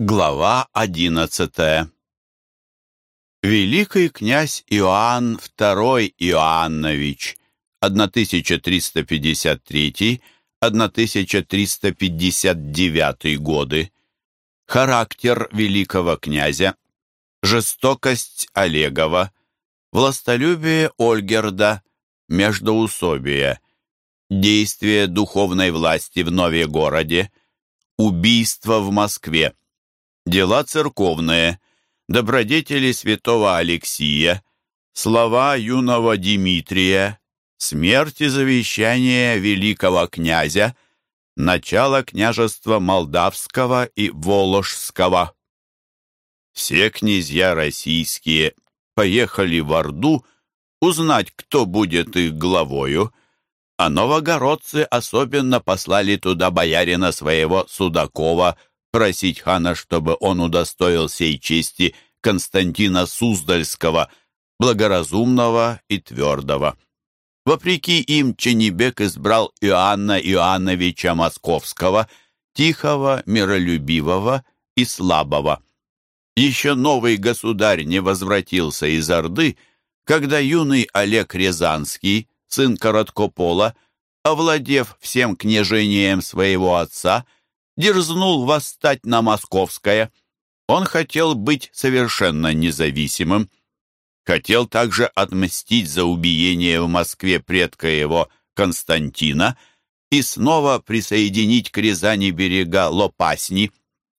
Глава одиннадцатая. Великий князь Иоанн II Иоаннович 1353-1359 годы. Характер великого князя Жестокость Олегова Властолюбие Ольгерда Междоусобие Действие духовной власти в Нове-городе Убийство в Москве дела церковные, добродетели святого Алексия, слова юного Дмитрия, смерть и завещание великого князя, начало княжества Молдавского и Воложского. Все князья российские поехали в Орду узнать, кто будет их главою, а новогородцы особенно послали туда боярина своего Судакова просить хана, чтобы он удостоил сей чести Константина Суздальского, благоразумного и твердого. Вопреки им Ченебек избрал Иоанна Иоанновича Московского, тихого, миролюбивого и слабого. Еще новый государь не возвратился из Орды, когда юный Олег Рязанский, сын Короткопола, овладев всем княжением своего отца, дерзнул восстать на Московское. Он хотел быть совершенно независимым, хотел также отмстить за убиение в Москве предка его Константина и снова присоединить к Рязани берега Лопасни,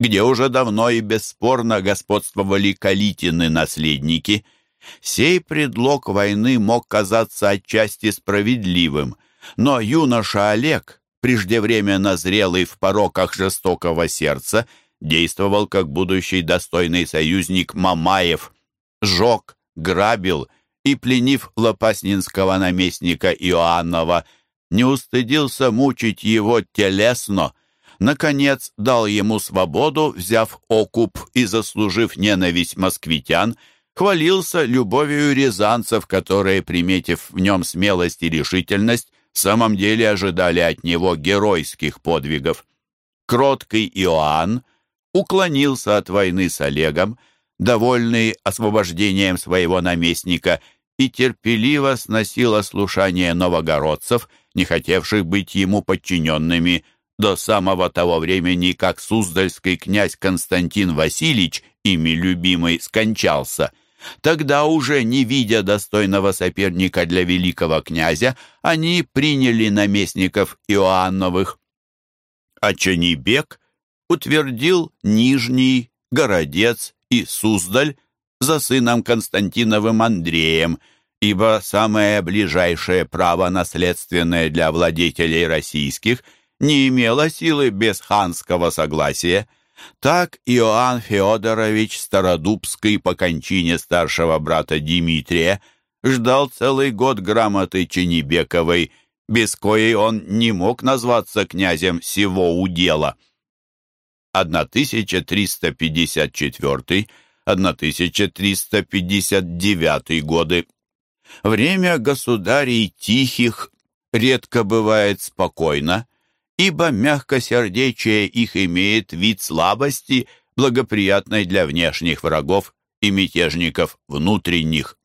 где уже давно и бесспорно господствовали Калитины-наследники. Сей предлог войны мог казаться отчасти справедливым, но юноша Олег преждевременно зрелый в пороках жестокого сердца, действовал как будущий достойный союзник Мамаев, жег, грабил и, пленив лопаснинского наместника Иоаннова, не устыдился мучить его телесно, наконец дал ему свободу, взяв окуп и заслужив ненависть москвитян, хвалился любовью рязанцев, которые, приметив в нем смелость и решительность, в самом деле ожидали от него геройских подвигов. Кроткий Иоанн уклонился от войны с Олегом, довольный освобождением своего наместника, и терпеливо сносил ослушание новогородцев, не хотевших быть ему подчиненными до самого того времени, как Суздальский князь Константин Васильевич, ими любимый, скончался – Тогда уже, не видя достойного соперника для великого князя, они приняли наместников Иоанновых. А Чанибек утвердил Нижний, Городец и Суздаль за сыном Константиновым Андреем, ибо самое ближайшее право наследственное для владетелей российских не имело силы без ханского согласия – так Иоанн Феодорович Стародубский по кончине старшего брата Дмитрия ждал целый год грамоты Ченебековой, без коей он не мог назваться князем сего удела. 1354-1359 годы. Время государей тихих редко бывает спокойно, ибо мягкосердечие их имеет вид слабости, благоприятной для внешних врагов и мятежников внутренних.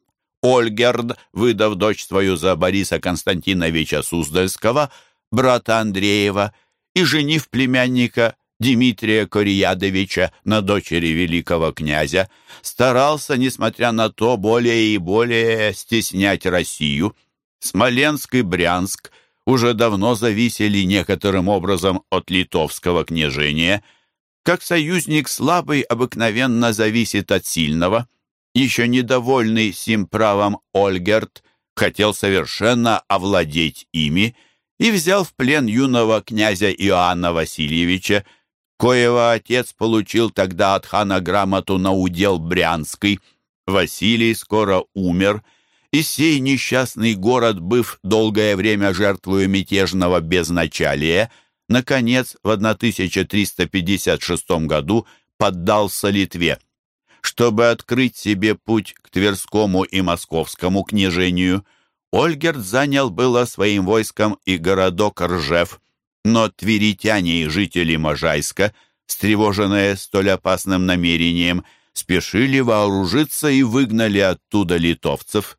Ольгерд, выдав дочь свою за Бориса Константиновича Суздальского, брата Андреева, и женив племянника Дмитрия Кориядовича на дочери великого князя, старался, несмотря на то, более и более стеснять Россию. Смоленск и Брянск – уже давно зависели некоторым образом от литовского княжения. Как союзник слабый обыкновенно зависит от сильного. Еще недовольный сим правом Ольгерт хотел совершенно овладеть ими и взял в плен юного князя Иоанна Васильевича, коего отец получил тогда от хана грамоту на удел Брянский. Василий скоро умер, и сей несчастный город, быв долгое время жертвою мятежного безначалия, наконец, в 1356 году поддался Литве. Чтобы открыть себе путь к Тверскому и Московскому княжению, Ольгерт занял было своим войском и городок Ржев, но тверитяне и жители Можайска встревоженные столь опасным намерением, спешили вооружиться и выгнали оттуда литовцев.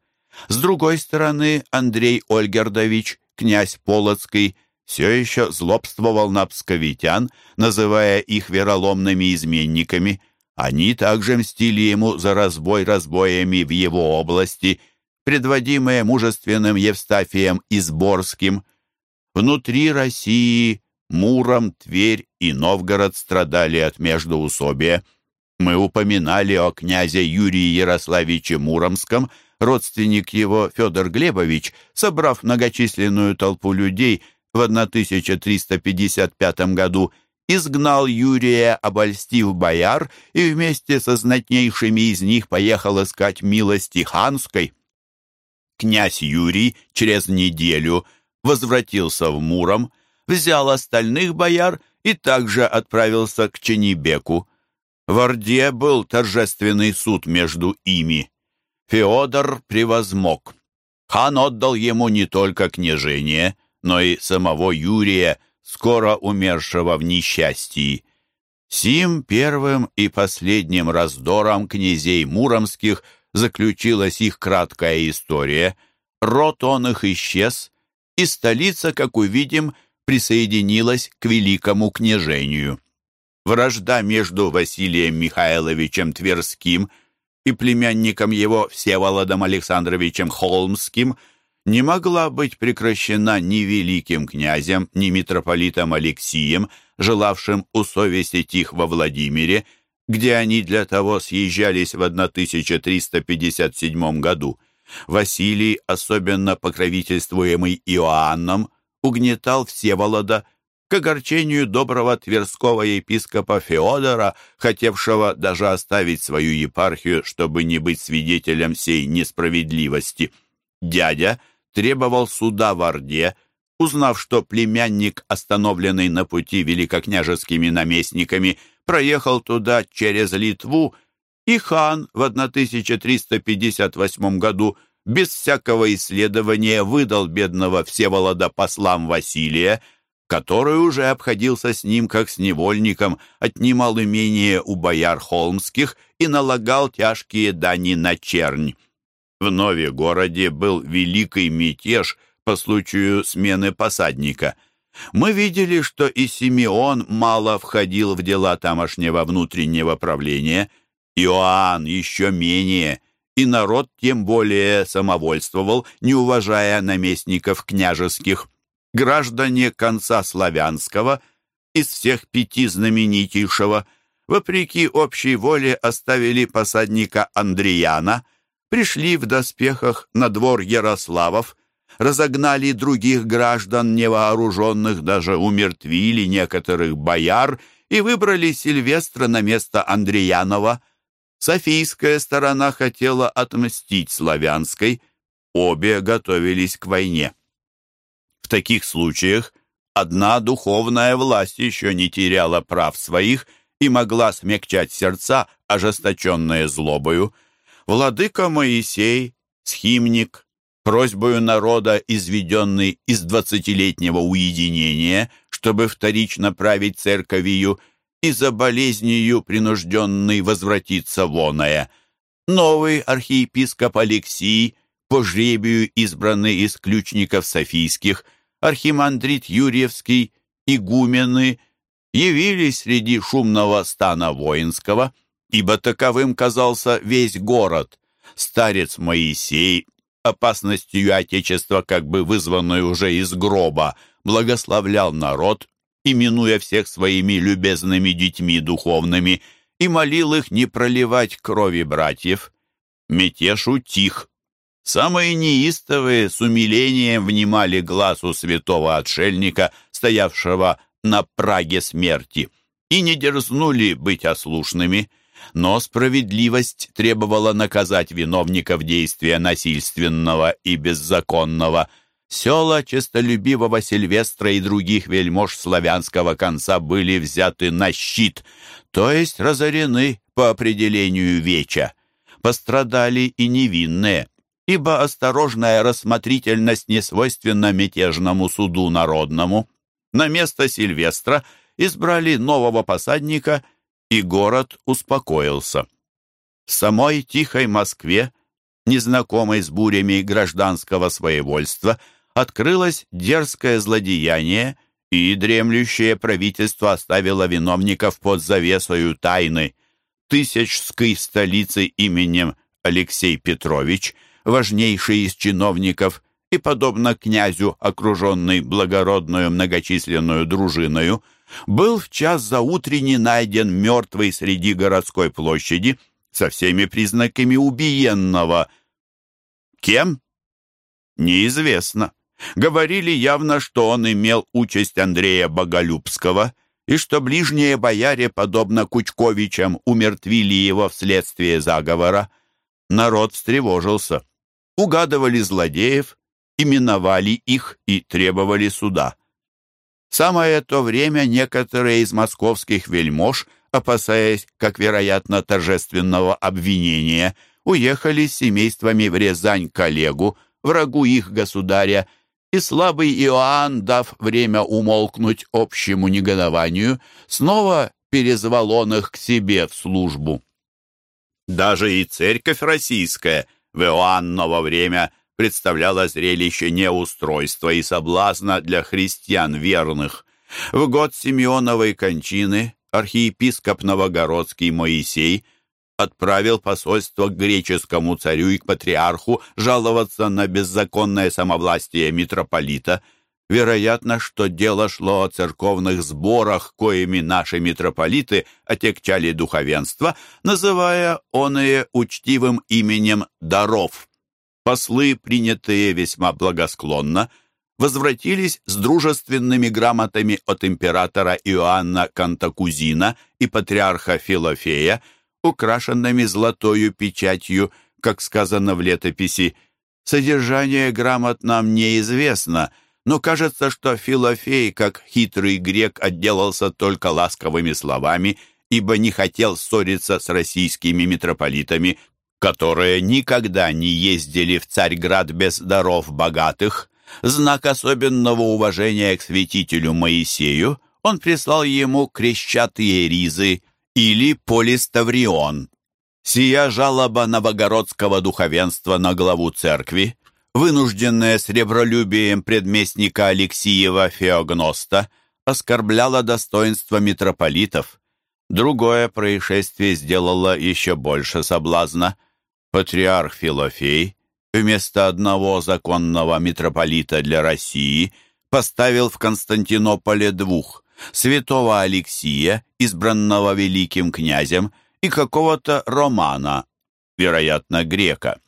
С другой стороны, Андрей Ольгердович, князь Полоцкий, все еще злобствовал на псковитян, называя их вероломными изменниками. Они также мстили ему за разбой разбоями в его области, предводимые мужественным Евстафием Изборским. Внутри России Муром, Тверь и Новгород страдали от междоусобия. Мы упоминали о князе Юрии Ярославиче Муромском, родственник его Федор Глебович, собрав многочисленную толпу людей в 1355 году, изгнал Юрия, обольстив бояр, и вместе со знатнейшими из них поехал искать милости ханской. Князь Юрий через неделю возвратился в Муром, взял остальных бояр и также отправился к Ченебеку. В Орде был торжественный суд между ими. Феодор превозмог. Хан отдал ему не только княжение, но и самого Юрия, скоро умершего в несчастье. Сим первым и последним раздором князей Муромских заключилась их краткая история. Род он их исчез, и столица, как увидим, присоединилась к великому княжению. Вражда между Василием Михайловичем Тверским и племянником его Всеволодом Александровичем Холмским не могла быть прекращена ни великим князем, ни митрополитом Алексием, желавшим усовестить их во Владимире, где они для того съезжались в 1357 году. Василий, особенно покровительствуемый Иоанном, угнетал Всеволода к огорчению доброго тверского епископа Феодора, хотевшего даже оставить свою епархию, чтобы не быть свидетелем сей несправедливости. Дядя требовал суда в Орде, узнав, что племянник, остановленный на пути великокняжескими наместниками, проехал туда через Литву, и хан в 1358 году без всякого исследования выдал бедного Всеволода послам Василия, который уже обходился с ним как с невольником, отнимал имение у бояр холмских и налагал тяжкие дани на чернь. В Нове городе был великий мятеж по случаю смены посадника. Мы видели, что и Симеон мало входил в дела тамошнего внутреннего правления, Иоанн еще менее – и народ тем более самовольствовал, не уважая наместников княжеских. Граждане конца славянского из всех пяти знаменитейшего, вопреки общей воле, оставили посадника Андреяна, пришли в доспехах на двор Ярославов, разогнали других граждан невооруженных, даже умертвили некоторых бояр и выбрали Сильвестра на место Андреянова – Софийская сторона хотела отмстить славянской, обе готовились к войне. В таких случаях одна духовная власть еще не теряла прав своих и могла смягчать сердца, ожесточенные злобою. Владыка Моисей, схимник, просьбою народа, изведенный из двадцатилетнего уединения, чтобы вторично править церковью, и за болезнью принужденный возвратиться воная. Новый архиепископ Алексий, по жребию избранный из ключников софийских, архимандрит Юрьевский, игумены, явились среди шумного стана воинского, ибо таковым казался весь город. Старец Моисей, опасностью Отечества, как бы вызванной уже из гроба, благословлял народ именуя всех своими любезными детьми духовными, и молил их не проливать крови братьев. Мятеж утих. Самые неистовые с умилением внимали глазу святого отшельника, стоявшего на праге смерти, и не дерзнули быть ослушными, но справедливость требовала наказать виновников действия насильственного и беззаконного – Села честолюбивого Сильвестра и других вельмож славянского конца были взяты на щит, то есть разорены по определению веча. Пострадали и невинные, ибо осторожная рассмотрительность не свойственна мятежному суду народному. На место Сильвестра избрали нового посадника, и город успокоился. В самой тихой Москве, незнакомой с бурями гражданского своевольства, открылось дерзкое злодеяние, и дремлющее правительство оставило виновников под завесою тайны. Тысячской столицы именем Алексей Петрович, важнейший из чиновников, и, подобно князю, окруженный благородную многочисленную дружиною, был в час заутренний найден мертвый среди городской площади со всеми признаками убиенного. Кем? Неизвестно. Говорили явно, что он имел участь Андрея Боголюбского и что ближние бояре, подобно Кучковичам, умертвили его вследствие заговора. Народ встревожился. Угадывали злодеев, именовали их и требовали суда. самое то время некоторые из московских вельмож, опасаясь, как вероятно, торжественного обвинения, уехали с семействами в Рязань к Олегу, врагу их государя, и слабый Иоанн, дав время умолкнуть общему негодованию, снова перезвал он их к себе в службу. Даже и церковь российская в Иоанново время – представляло зрелище неустройства и соблазна для христиан верных. В год Симеоновой кончины архиепископ Новогородский Моисей отправил посольство к греческому царю и к патриарху жаловаться на беззаконное самовластие митрополита. Вероятно, что дело шло о церковных сборах, коими наши митрополиты отягчали духовенство, называя оные учтивым именем «даров». Послы, принятые весьма благосклонно, возвратились с дружественными грамотами от императора Иоанна Кантакузина и патриарха Филофея, украшенными золотою печатью, как сказано в летописи. Содержание грамот нам неизвестно, но кажется, что Филофей, как хитрый грек, отделался только ласковыми словами, ибо не хотел ссориться с российскими митрополитами, которые никогда не ездили в Царьград без даров богатых, знак особенного уважения к святителю Моисею, он прислал ему крещатые ризы или полиставрион. Сия жалоба новогородского духовенства на главу церкви, вынужденная сребролюбием предместника Алексиева Феогноста, оскорбляла достоинство митрополитов. Другое происшествие сделало еще больше соблазна. Патриарх Филофей вместо одного законного митрополита для России поставил в Константинополе двух – святого Алексия, избранного великим князем, и какого-то Романа, вероятно, грека.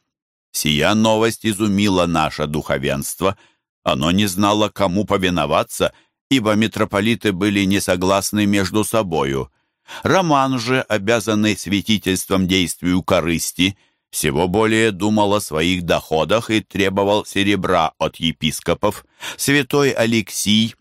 Сия новость изумила наше духовенство. Оно не знало, кому повиноваться, ибо митрополиты были не согласны между собою. Роман же, обязанный святительством действию корысти – всего более думал о своих доходах и требовал серебра от епископов. Святой Алексий,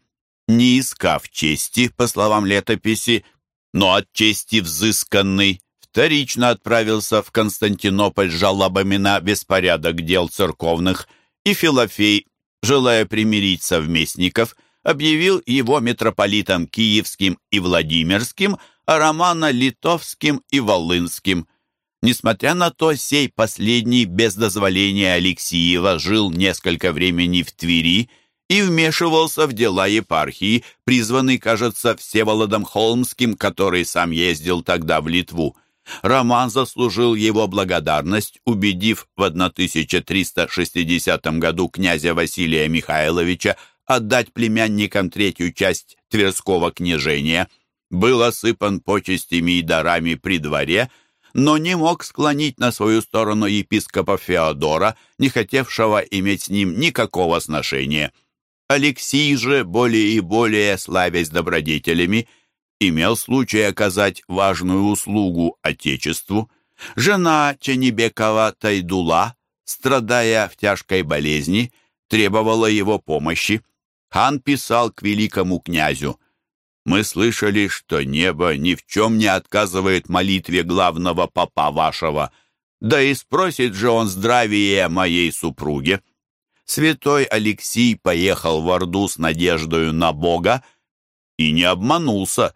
не искав чести, по словам летописи, но от чести взысканный, вторично отправился в Константинополь с жалобами на беспорядок дел церковных, и Филофей, желая примирить совместников, объявил его митрополитом Киевским и Владимирским, а Романа Литовским и Волынским – Несмотря на то, сей последний без дозволения Алексеева жил несколько времени в Твери и вмешивался в дела епархии, призванный, кажется, Всеволодом Холмским, который сам ездил тогда в Литву. Роман заслужил его благодарность, убедив в 1360 году князя Василия Михайловича отдать племянникам третью часть Тверского княжения. Был осыпан почестями и дарами при дворе – но не мог склонить на свою сторону епископа Феодора, не хотевшего иметь с ним никакого сношения. Алексий же, более и более славясь добродетелями, имел случай оказать важную услугу Отечеству. Жена Ченебекова Тайдула, страдая в тяжкой болезни, требовала его помощи. Хан писал к великому князю мы слышали, что небо ни в чем не отказывает молитве главного папа вашего, да и спросит же он здравие моей супруге. Святой Алексий поехал в Орду с надеждою на Бога и не обманулся.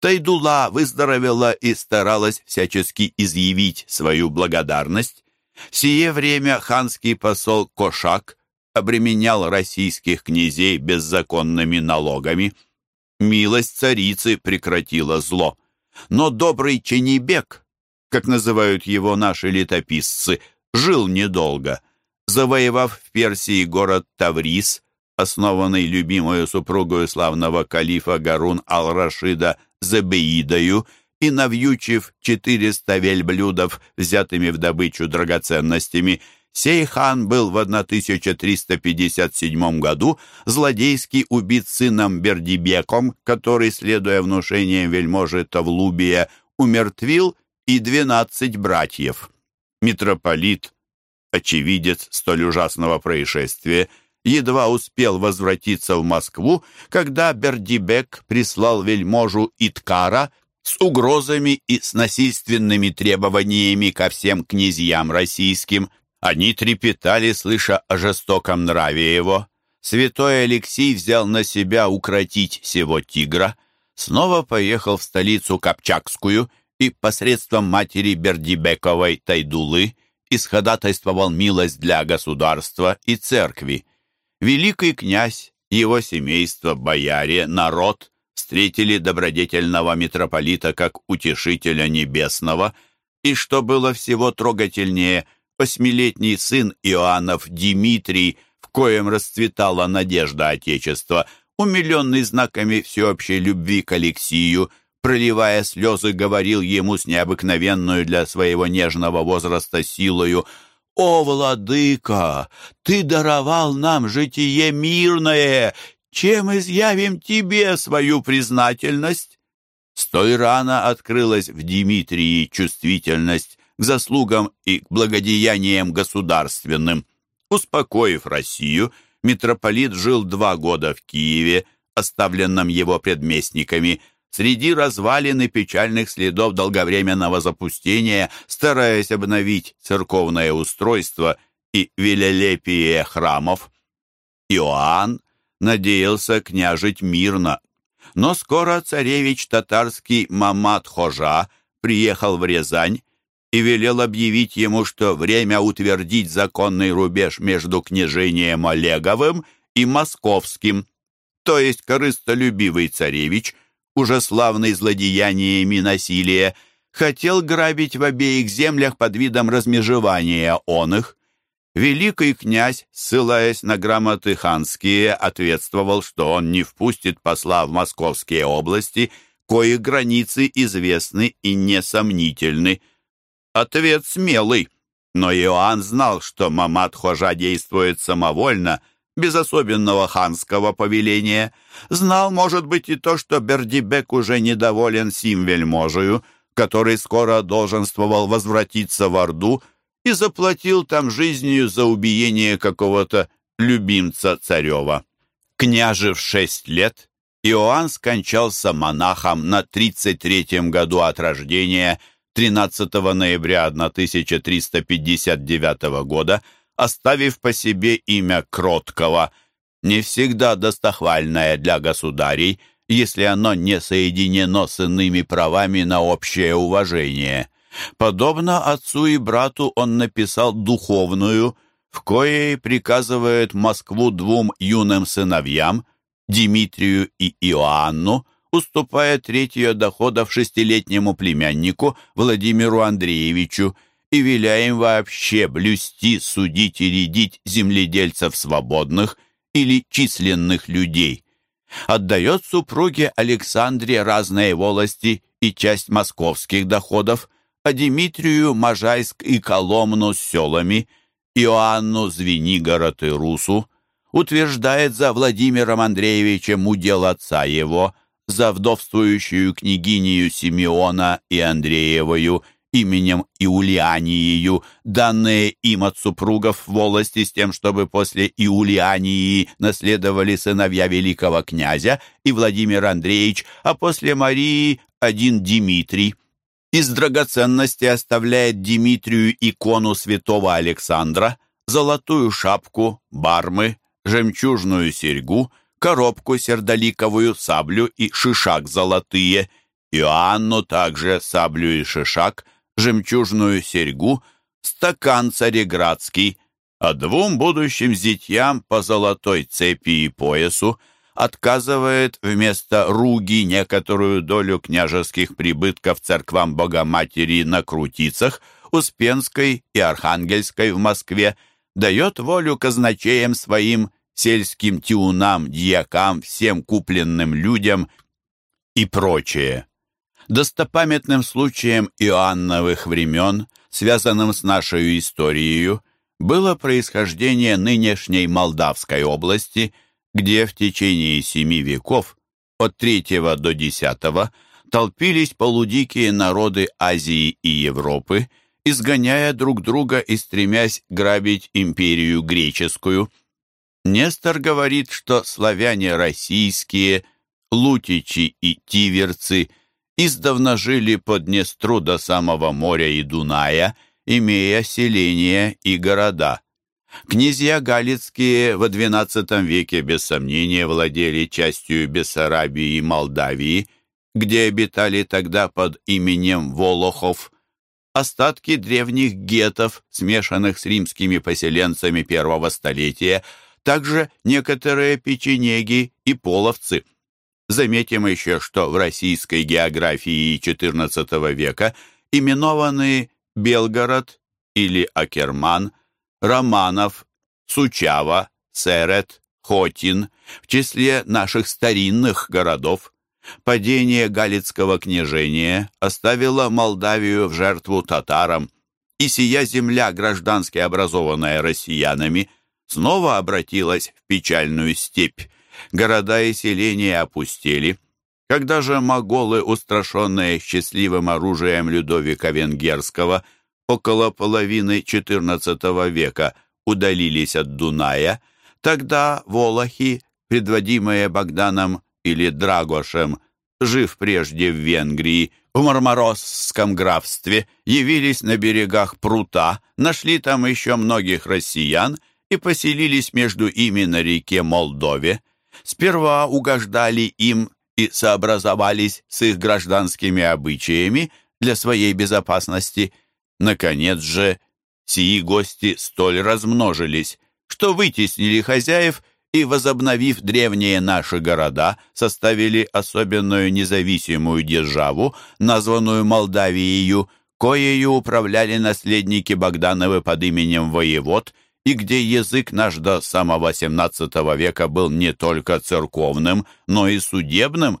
Тайдула выздоровела и старалась всячески изъявить свою благодарность. В сие время ханский посол Кошак обременял российских князей беззаконными налогами. Милость царицы прекратила зло. Но добрый Ченебек, как называют его наши летописцы, жил недолго. Завоевав в Персии город Таврис, основанный любимую супругою славного калифа Гарун ал-Рашида Забеидою, и навьючив 400 вельблюдов, взятыми в добычу драгоценностями, сей хан был в 1357 году злодейски убит сыном Бердибеком, который, следуя внушениям вельможи Тавлубия, умертвил и двенадцать братьев. Митрополит, очевидец столь ужасного происшествия, едва успел возвратиться в Москву, когда Бердибек прислал вельможу Иткара с угрозами и с насильственными требованиями ко всем князьям российским. Они трепетали, слыша о жестоком нраве его. Святой Алексей взял на себя укротить сего тигра, снова поехал в столицу Копчакскую и посредством матери Бердибековой Тайдулы исходатайствовал милость для государства и церкви. Великий князь, его семейство, бояре, народ встретили добродетельного митрополита как утешителя небесного, и, что было всего трогательнее, восьмилетний сын Иоаннов Дмитрий, в коем расцветала надежда Отечества, умиленный знаками всеобщей любви к Алексию, проливая слезы, говорил ему с необыкновенную для своего нежного возраста силою — «О, владыка, ты даровал нам житие мирное, чем изъявим тебе свою признательность?» Столь рано открылась в Дмитрии чувствительность к заслугам и к благодеяниям государственным. Успокоив Россию, митрополит жил два года в Киеве, оставленном его предместниками, среди развалин и печальных следов долговременного запустения, стараясь обновить церковное устройство и велелепие храмов. Иоанн надеялся княжить мирно, но скоро царевич татарский Мамат Хожа приехал в Рязань и велел объявить ему, что время утвердить законный рубеж между княжением Олеговым и Московским, то есть корыстолюбивый царевич – уже славный злодеяниями насилия, хотел грабить в обеих землях под видом размежевания он их. Великий князь, ссылаясь на грамоты ханские, ответствовал, что он не впустит посла в московские области, кои границы известны и несомнительны. Ответ смелый, но Иоанн знал, что Мамат Хожа действует самовольно, без особенного ханского повеления. Знал, может быть, и то, что Бердибек уже недоволен сим вельможею, который скоро долженствовал возвратиться в Орду и заплатил там жизнью за убиение какого-то любимца царева. Княжив шесть лет, Иоанн скончался монахом на 33-м году от рождения 13 ноября 1359 года, оставив по себе имя Кроткого, не всегда достохвальное для государей, если оно не соединено с иными правами на общее уважение. Подобно отцу и брату он написал духовную, в коей приказывает Москву двум юным сыновьям, Дмитрию и Иоанну, уступая третье доходов шестилетнему племяннику Владимиру Андреевичу, и веля им вообще блюсти, судить и рядить земледельцев свободных или численных людей. Отдает супруге Александре разные волости и часть московских доходов, а Дмитрию Можайск и Коломну с селами, Иоанну Звенигород и Русу, утверждает за Владимиром Андреевичем удел отца его, за вдовствующую княгинию Симеона и Андреевою именем Иулианией, данные им от супругов волости с тем, чтобы после Иулиании наследовали сыновья великого князя и Владимир Андреевич, а после Марии один Дмитрий. Из драгоценности оставляет Дмитрию икону святого Александра, золотую шапку, бармы, жемчужную серьгу, коробку сердоликовую, саблю и шишак золотые, Иоанну также саблю и шишак, жемчужную серьгу, стакан цареградский, а двум будущим зятьям по золотой цепи и поясу отказывает вместо руги некоторую долю княжеских прибытков церквам Богоматери на Крутицах, Успенской и Архангельской в Москве, дает волю казначеям своим сельским тиунам, дьякам, всем купленным людям и прочее. Достопамятным случаем Иоанновых времен, связанным с нашей историей, было происхождение нынешней Молдавской области, где в течение семи веков, от третьего до десятого, толпились полудикие народы Азии и Европы, изгоняя друг друга и стремясь грабить империю греческую – Нестор говорит, что славяне российские, лутичи и тиверцы издавна жили под Днестру до самого моря и Дуная, имея селения и города. Князья Галицкие во XII веке без сомнения владели частью Бессарабии и Молдавии, где обитали тогда под именем Волохов. Остатки древних гетов, смешанных с римскими поселенцами первого столетия – также некоторые печенеги и половцы. Заметим еще, что в российской географии XIV века именованы Белгород или Акерман, Романов, Сучава, Серет, Хотин в числе наших старинных городов. Падение Галицкого княжения оставило Молдавию в жертву татарам, и сия земля, граждански образованная россиянами, снова обратилась в печальную степь. Города и селения опустели. Когда же моголы, устрашенные счастливым оружием Людовика Венгерского, около половины XIV века удалились от Дуная, тогда волохи, предводимые Богданом или Драгошем, жив прежде в Венгрии, в Марморосском графстве, явились на берегах прута, нашли там еще многих россиян и поселились между ими на реке Молдове. Сперва угождали им и сообразовались с их гражданскими обычаями для своей безопасности. Наконец же, сии гости столь размножились, что вытеснили хозяев и, возобновив древние наши города, составили особенную независимую державу, названную Молдавией, коею управляли наследники Богдановы под именем воевод – и где язык наш до самого XVII века был не только церковным, но и судебным,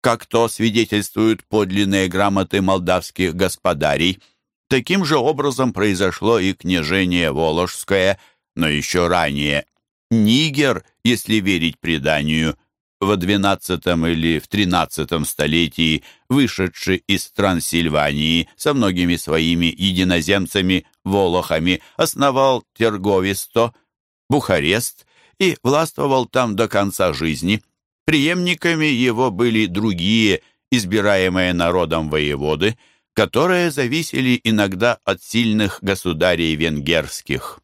как то свидетельствуют подлинные грамоты молдавских господарей. Таким же образом произошло и княжение Воложское, но еще ранее. Нигер, если верить преданию, в XII или в XIII столетии, вышедший из Трансильвании со многими своими единоземцами, волохами, основал Терговисто, Бухарест и властвовал там до конца жизни. Преемниками его были другие, избираемые народом воеводы, которые зависели иногда от сильных государей венгерских.